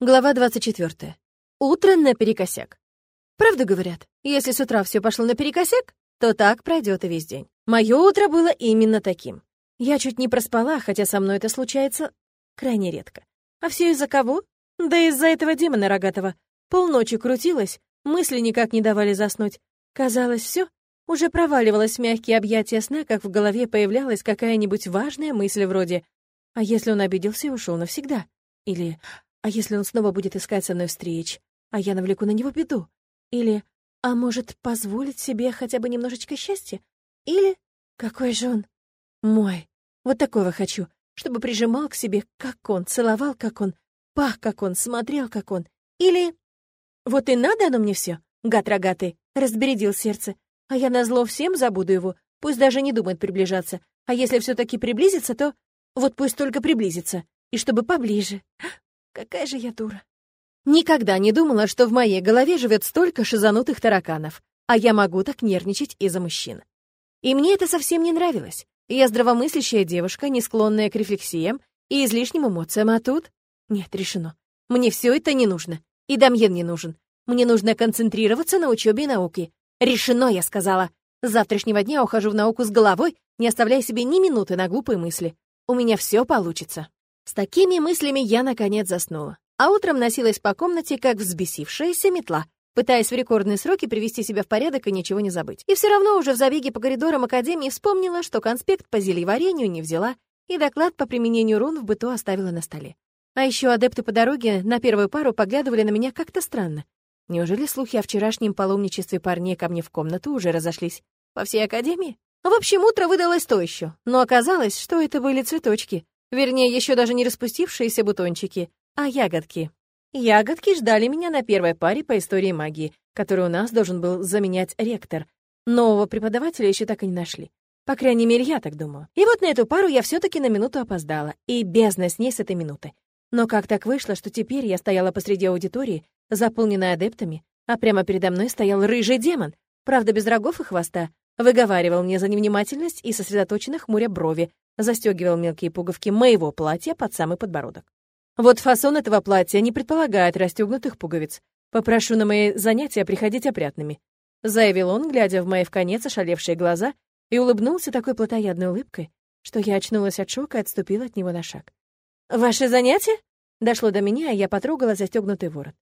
Глава 24. Утро наперекосяк. Правду говорят, если с утра все пошло наперекосяк, то так пройдет и весь день. Мое утро было именно таким. Я чуть не проспала, хотя со мной это случается крайне редко. А все из-за кого? Да из-за этого демона рогатого. Полночи крутилась, мысли никак не давали заснуть. Казалось, все уже проваливалось в мягкие объятия сна, как в голове появлялась какая-нибудь важная мысль вроде «А если он обиделся и ушел навсегда?» Или а если он снова будет искать со мной встреч, а я навлеку на него беду? Или, а может, позволить себе хотя бы немножечко счастья? Или, какой же он мой? Вот такого хочу, чтобы прижимал к себе, как он, целовал, как он, пах, как он, смотрел, как он. Или, вот и надо оно мне все, гад рогатый, разбередил сердце, а я назло всем забуду его, пусть даже не думает приближаться, а если все таки приблизится, то вот пусть только приблизится, и чтобы поближе. Какая же я дура. Никогда не думала, что в моей голове живет столько шизанутых тараканов, а я могу так нервничать из-за мужчин. И мне это совсем не нравилось. Я здравомыслящая девушка, не склонная к рефлексиям и излишним эмоциям, а тут... Нет, решено. Мне все это не нужно. И Дамьен не нужен. Мне нужно концентрироваться на учебе и науке. Решено, я сказала. С завтрашнего дня ухожу в науку с головой, не оставляя себе ни минуты на глупые мысли. У меня все получится. С такими мыслями я, наконец, заснула. А утром носилась по комнате, как взбесившаяся метла, пытаясь в рекордные сроки привести себя в порядок и ничего не забыть. И все равно уже в забеге по коридорам Академии вспомнила, что конспект по зельеварению не взяла и доклад по применению рун в быту оставила на столе. А еще адепты по дороге на первую пару поглядывали на меня как-то странно. Неужели слухи о вчерашнем паломничестве парней ко мне в комнату уже разошлись? По всей Академии? В общем, утро выдалось то еще, но оказалось, что это были цветочки, Вернее, еще даже не распустившиеся бутончики, а ягодки. Ягодки ждали меня на первой паре по истории магии, которую у нас должен был заменять ректор. Нового преподавателя еще так и не нашли. По крайней мере, я так думала. И вот на эту пару я все таки на минуту опоздала, и бездна с ней с этой минуты. Но как так вышло, что теперь я стояла посреди аудитории, заполненной адептами, а прямо передо мной стоял рыжий демон, правда, без рогов и хвоста, выговаривал мне за невнимательность и сосредоточенно хмуря брови, застегивал мелкие пуговки моего платья под самый подбородок. Вот фасон этого платья не предполагает расстегнутых пуговиц. Попрошу на мои занятия приходить опрятными», — заявил он, глядя в мои в конец ошалевшие глаза, и улыбнулся такой плотоядной улыбкой, что я очнулась от шока и отступила от него на шаг. «Ваши занятия?» Дошло до меня, и я потрогала застегнутый ворот.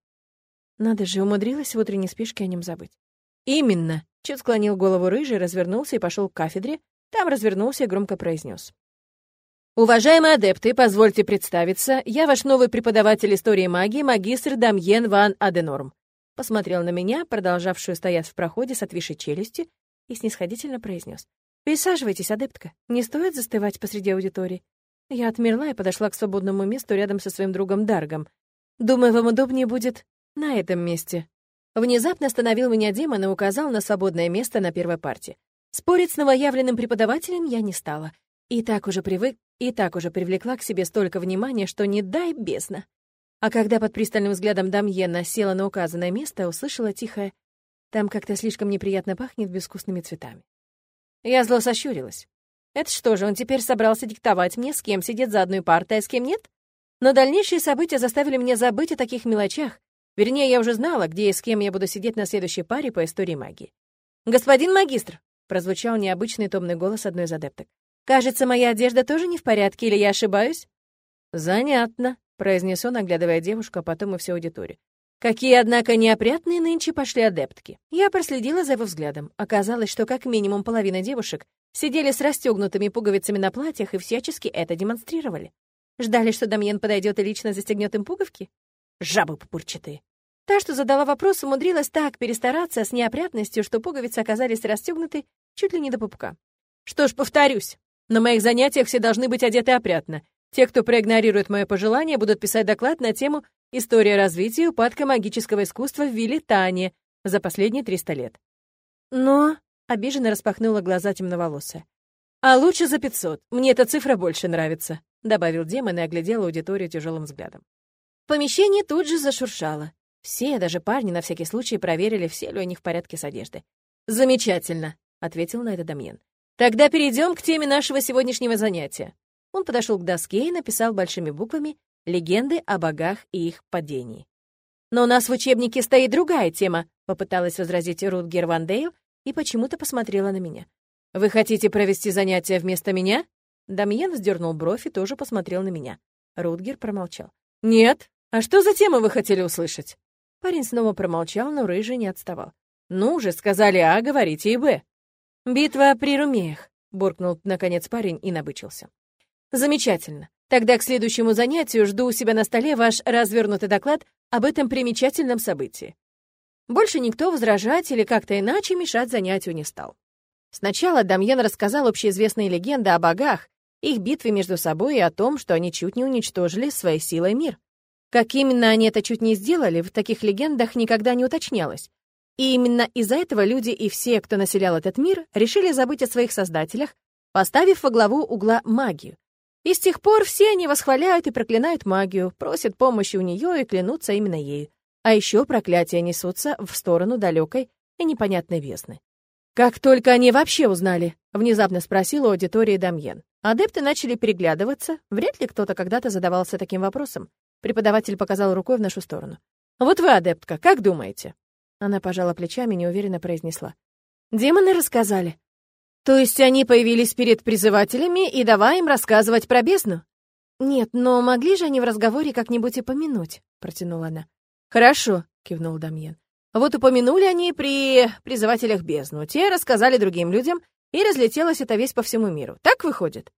Надо же, умудрилась в утренней спешке о нем забыть. «Именно!» — чуть склонил голову рыжий, развернулся и пошел к кафедре, там развернулся и громко произнес. Уважаемые адепты, позвольте представиться, я ваш новый преподаватель истории магии, магистр Дамьен ван Аденорм. Посмотрел на меня, продолжавшую стоять в проходе с отвисшей челюстью, и снисходительно произнес. «Присаживайтесь, адептка, не стоит застывать посреди аудитории». Я отмерла и подошла к свободному месту рядом со своим другом Даргом. «Думаю, вам удобнее будет на этом месте». Внезапно остановил меня демон и указал на свободное место на первой парте. Спорить с новоявленным преподавателем я не стала. И так уже привык и так уже привлекла к себе столько внимания, что не дай бездна. А когда под пристальным взглядом Дамьена села на указанное место, услышала тихое «Там как-то слишком неприятно пахнет безвкусными цветами». Я зло сощурилась. Это что же, он теперь собрался диктовать мне, с кем сидеть за одной партой, а с кем нет? Но дальнейшие события заставили меня забыть о таких мелочах. Вернее, я уже знала, где и с кем я буду сидеть на следующей паре по истории магии. «Господин магистр!» — прозвучал необычный томный голос одной из адепток. Кажется, моя одежда тоже не в порядке, или я ошибаюсь?» «Занятно», — произнес он, оглядывая девушку, а потом и всю аудиторию. Какие, однако, неопрятные нынче пошли адептки. Я проследила за его взглядом. Оказалось, что как минимум половина девушек сидели с расстегнутыми пуговицами на платьях и всячески это демонстрировали. Ждали, что Дамьен подойдет и лично застегнет им пуговки? Жабы попурчатые. Та, что задала вопрос, умудрилась так перестараться с неопрятностью, что пуговицы оказались расстегнуты чуть ли не до пупка. Что ж, повторюсь, на моих занятиях все должны быть одеты опрятно. Те, кто проигнорирует мое пожелание, будут писать доклад на тему «История развития и упадка магического искусства в Вилитане за последние 300 лет». Но... Обиженно распахнула глаза темноволосая. «А лучше за 500. Мне эта цифра больше нравится», — добавил демон и оглядел аудиторию тяжелым взглядом. Помещение тут же зашуршало. Все, даже парни, на всякий случай проверили, все ли у них в порядке с одеждой. «Замечательно», — ответил на это Дамьен. Тогда перейдем к теме нашего сегодняшнего занятия. Он подошел к доске и написал большими буквами Легенды о богах и их падении. «Но у нас в учебнике стоит другая тема», — попыталась возразить Рутгер Ван Дейл и почему-то посмотрела на меня. «Вы хотите провести занятия вместо меня?» Дамьен вздернул бровь и тоже посмотрел на меня. Рутгер промолчал. «Нет. А что за тему вы хотели услышать?» Парень снова промолчал, но рыжий не отставал. «Ну же, сказали А, говорите и Б». «Битва при Румеях», — буркнул, наконец, парень и набычился. «Замечательно. Тогда к следующему занятию жду у себя на столе ваш развернутый доклад об этом примечательном событии». Больше никто возражать или как-то иначе мешать занятию не стал. Сначала Дамьен рассказал общеизвестные легенды о богах, их битве между собой и о том, что они чуть не уничтожили своей силой мир. Как именно они это чуть не сделали, в таких легендах никогда не уточнялось. И именно из-за этого люди и все, кто населял этот мир, решили забыть о своих создателях, поставив во главу угла магию. И с тех пор все они восхваляют и проклинают магию, просят помощи у нее и клянутся именно ею. А еще проклятия несутся в сторону далекой и непонятной бездны. «Как только они вообще узнали?» — внезапно спросила аудитория Дамьен. Адепты начали переглядываться. Вряд ли кто-то когда-то задавался таким вопросом. Преподаватель показал рукой в нашу сторону. «Вот вы, адептка, как думаете?» Она пожала плечами и неуверенно произнесла. «Демоны рассказали». «То есть они появились перед призывателями и давай им рассказывать про бездну?» «Нет, но могли же они в разговоре как-нибудь упомянуть?» — протянула она. «Хорошо», — кивнул Дамьен. «Вот упомянули они при призывателях бездну, те рассказали другим людям, и разлетелась эта весть по всему миру. Так выходит?»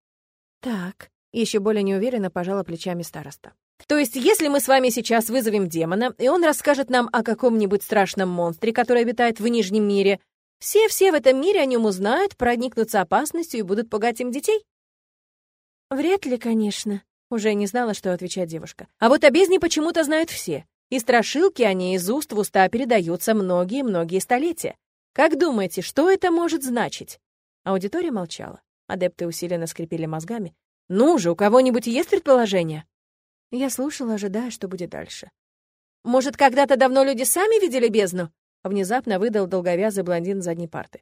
«Так», — еще более неуверенно пожала плечами староста. То есть, если мы с вами сейчас вызовем демона, и он расскажет нам о каком-нибудь страшном монстре, который обитает в Нижнем мире, все-все в этом мире о нем узнают, проникнутся опасностью и будут пугать им детей? Вряд ли, конечно. Уже не знала, что отвечать девушка. А вот о бездне почему-то знают все. И страшилки они из уст в уста передаются многие-многие столетия. Как думаете, что это может значить? Аудитория молчала. Адепты усиленно скрипели мозгами. «Ну же, у кого-нибудь есть предположение?» Я слушала, ожидая, что будет дальше. «Может, когда-то давно люди сами видели бездну?» Внезапно выдал долговязый блондин задней парты.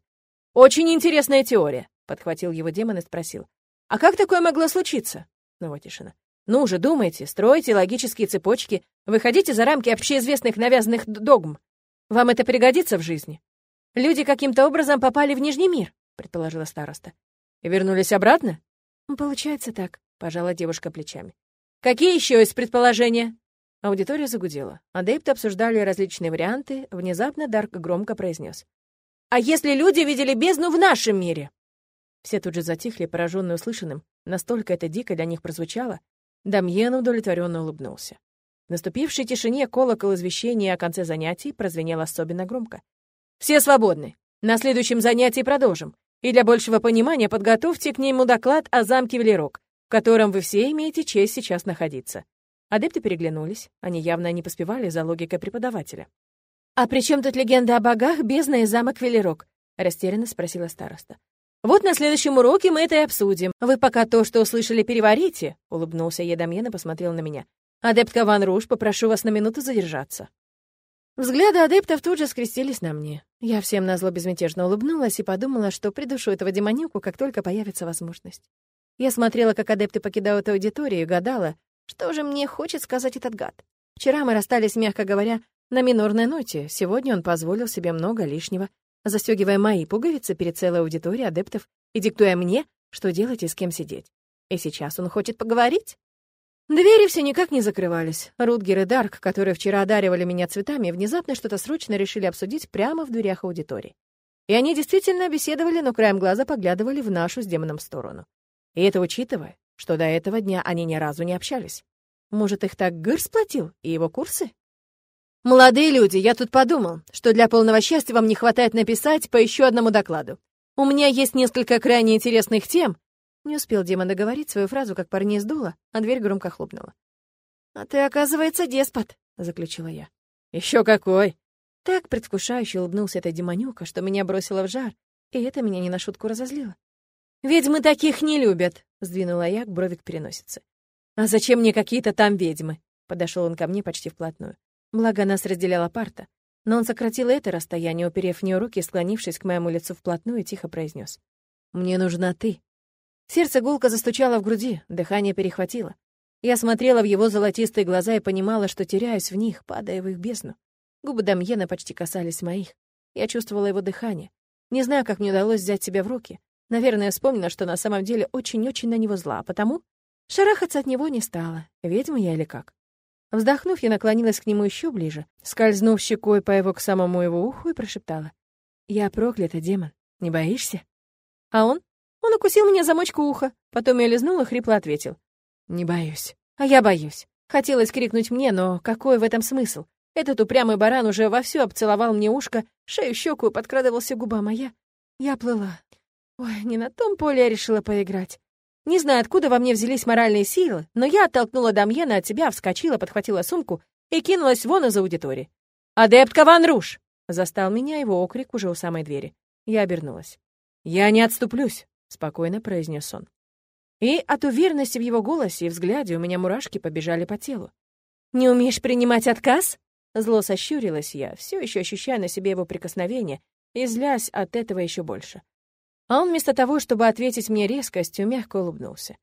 «Очень интересная теория», — подхватил его демон и спросил. «А как такое могло случиться?» Снова тишина. «Ну же, думайте, стройте логические цепочки, выходите за рамки общеизвестных навязанных догм. Вам это пригодится в жизни?» «Люди каким-то образом попали в Нижний мир», — предположила староста. «И вернулись обратно?» «Получается так», — пожала девушка плечами. Какие еще есть предположения?» Аудитория загудела. Адепты обсуждали различные варианты. Внезапно Дарк громко произнес. «А если люди видели бездну в нашем мире?» Все тут же затихли, пораженные услышанным. Настолько это дико для них прозвучало. Дамьен удовлетворенно улыбнулся. В наступившей тишине колокол извещения о конце занятий прозвенел особенно громко. «Все свободны. На следующем занятии продолжим. И для большего понимания подготовьте к нему доклад о замке Велерок в котором вы все имеете честь сейчас находиться». Адепты переглянулись, они явно не поспевали за логикой преподавателя. «А при чем тут легенда о богах, бездна и замок Велерок?» — растерянно спросила староста. «Вот на следующем уроке мы это и обсудим. Вы пока то, что услышали, переварите», — улыбнулся Едомьен и посмотрел на меня. «Адептка Ван Руш, попрошу вас на минуту задержаться». Взгляды адептов тут же скрестились на мне. Я всем назло безмятежно улыбнулась и подумала, что придушу этого демонюку, как только появится возможность. Я смотрела, как адепты покидают аудиторию, и гадала, что же мне хочет сказать этот гад. Вчера мы расстались, мягко говоря, на минорной ноте. Сегодня он позволил себе много лишнего, застегивая мои пуговицы перед целой аудиторией адептов и диктуя мне, что делать и с кем сидеть. И сейчас он хочет поговорить? Двери все никак не закрывались. Рутгер и Дарк, которые вчера одаривали меня цветами, внезапно что-то срочно решили обсудить прямо в дверях аудитории. И они действительно беседовали, но краем глаза поглядывали в нашу с демоном сторону. И это учитывая, что до этого дня они ни разу не общались. Может, их так Гыр сплотил и его курсы? «Молодые люди, я тут подумал, что для полного счастья вам не хватает написать по еще одному докладу. У меня есть несколько крайне интересных тем». Не успел Дима договорить свою фразу, как парней сдуло, а дверь громко хлопнула. «А ты, оказывается, деспот», — заключила я. Еще какой!» Так предвкушающе улыбнулся эта демонюка, что меня бросило в жар, и это меня не на шутку разозлило. «Ведьмы таких не любят», — сдвинула я к брови к переносице. «А зачем мне какие-то там ведьмы?» Подошел он ко мне почти вплотную. Благо, нас разделяла парта. Но он сократил это расстояние, уперев в нее руки, склонившись к моему лицу вплотную, тихо произнес: «Мне нужна ты». Сердце гулко застучало в груди, дыхание перехватило. Я смотрела в его золотистые глаза и понимала, что теряюсь в них, падая в их бездну. Губы Дамьена почти касались моих. Я чувствовала его дыхание. Не знаю, как мне удалось взять себя в руки. Наверное, вспомнила, что на самом деле очень-очень на него зла, а потому шарахаться от него не стала. Ведьма я или как? Вздохнув, я наклонилась к нему еще ближе, скользнув щекой по его к самому его уху и прошептала. «Я проклята, демон. Не боишься?» А он? Он укусил меня замочку уха, потом я лизнул и хрипло ответил. «Не боюсь». «А я боюсь». Хотелось крикнуть мне, но какой в этом смысл? Этот упрямый баран уже вовсю обцеловал мне ушко, шею, щеку и подкрадывался губам, а я... Я плыла. Ой, не на том поле я решила поиграть. Не знаю, откуда во мне взялись моральные силы, но я оттолкнула Дамьена от себя, вскочила, подхватила сумку и кинулась вон из аудитории. «Адептка Ван Руш!» — застал меня его окрик уже у самой двери. Я обернулась. «Я не отступлюсь», — спокойно произнес он. И от уверенности в его голосе и взгляде у меня мурашки побежали по телу. «Не умеешь принимать отказ?» Зло сощурилась я, все еще ощущая на себе его прикосновение и злясь от этого еще больше. А он вместо того, чтобы ответить мне резкостью, мягко улыбнулся.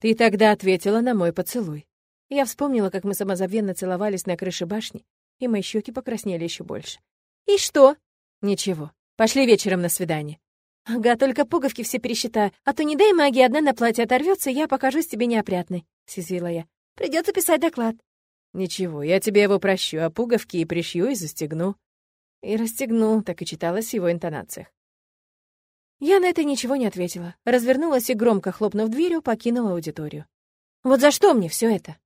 «Ты тогда ответила на мой поцелуй». Я вспомнила, как мы самозабвенно целовались на крыше башни, и мои щеки покраснели еще больше. «И что?» «Ничего. Пошли вечером на свидание». «Ага, только пуговки все пересчитаю, а то не дай магии одна на платье оторвется, я покажусь тебе неопрятной», — съязвила я. Придется писать доклад». «Ничего, я тебе его прощу, а пуговки и пришью и застегну». И расстегну, так и читалось в его интонациях. Я на это ничего не ответила. Развернулась и, громко хлопнув дверью, покинула аудиторию. Вот за что мне все это?